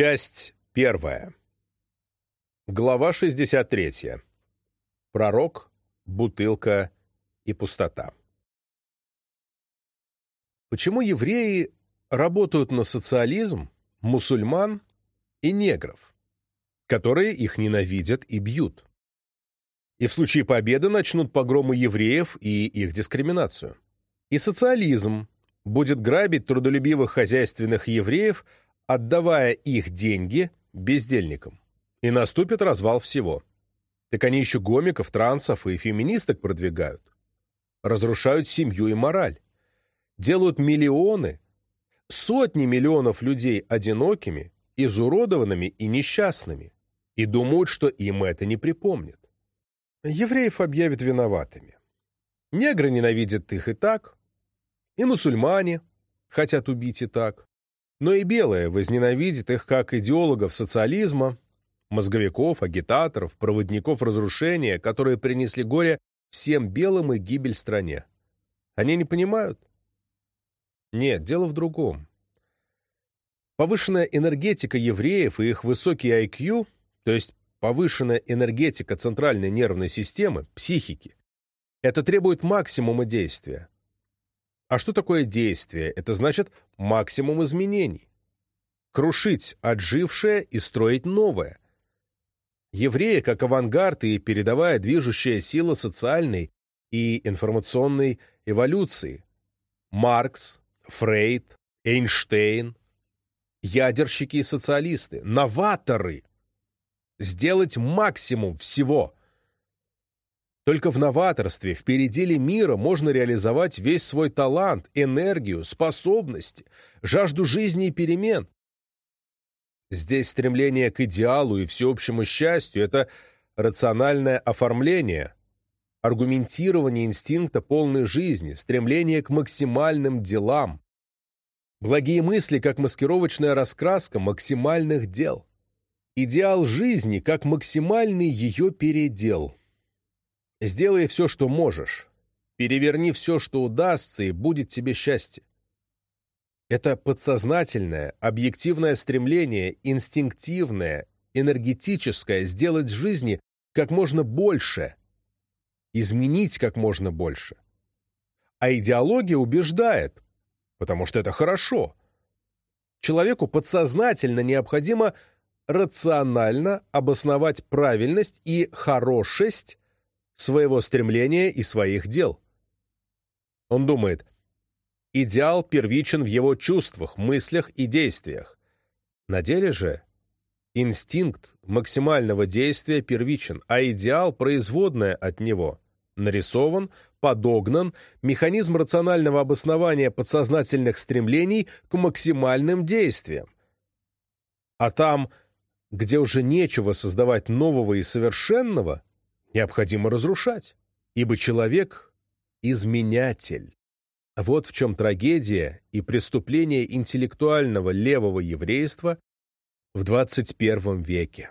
Часть первая. Глава 63. Пророк, бутылка и пустота. Почему евреи работают на социализм, мусульман и негров, которые их ненавидят и бьют? И в случае победы начнут погромы евреев и их дискриминацию. И социализм будет грабить трудолюбивых хозяйственных евреев, отдавая их деньги бездельникам. И наступит развал всего. Так они еще гомиков, трансов и феминисток продвигают. Разрушают семью и мораль. Делают миллионы, сотни миллионов людей одинокими, изуродованными и несчастными. И думают, что им это не припомнит. Евреев объявят виноватыми. Негры ненавидят их и так, и мусульмане хотят убить и так, но и белые возненавидят их как идеологов социализма, мозговиков, агитаторов, проводников разрушения, которые принесли горе всем белым и гибель стране. Они не понимают? Нет, дело в другом. Повышенная энергетика евреев и их высокий IQ, то есть повышенная энергетика центральной нервной системы, психики, это требует максимума действия. А что такое действие? Это значит максимум изменений. Крушить отжившее и строить новое. Евреи как авангард и передовая движущая сила социальной и информационной эволюции. Маркс, Фрейд, Эйнштейн, ядерщики и социалисты, новаторы, сделать максимум всего. Только в новаторстве, в переделе мира можно реализовать весь свой талант, энергию, способности, жажду жизни и перемен. Здесь стремление к идеалу и всеобщему счастью – это рациональное оформление, аргументирование инстинкта полной жизни, стремление к максимальным делам, благие мысли как маскировочная раскраска максимальных дел. Идеал жизни как максимальный ее передел. Сделай все, что можешь. Переверни все, что удастся, и будет тебе счастье. Это подсознательное, объективное стремление, инстинктивное, энергетическое сделать жизни как можно больше, изменить как можно больше. А идеология убеждает, потому что это хорошо. Человеку подсознательно необходимо рационально обосновать правильность и хорошесть своего стремления и своих дел. Он думает, идеал первичен в его чувствах, мыслях и действиях. На деле же инстинкт максимального действия первичен, а идеал производное от него, нарисован, подогнан, механизм рационального обоснования подсознательных стремлений к максимальным действиям. А там где уже нечего создавать нового и совершенного, необходимо разрушать, ибо человек — изменятель. Вот в чем трагедия и преступление интеллектуального левого еврейства в 21 веке.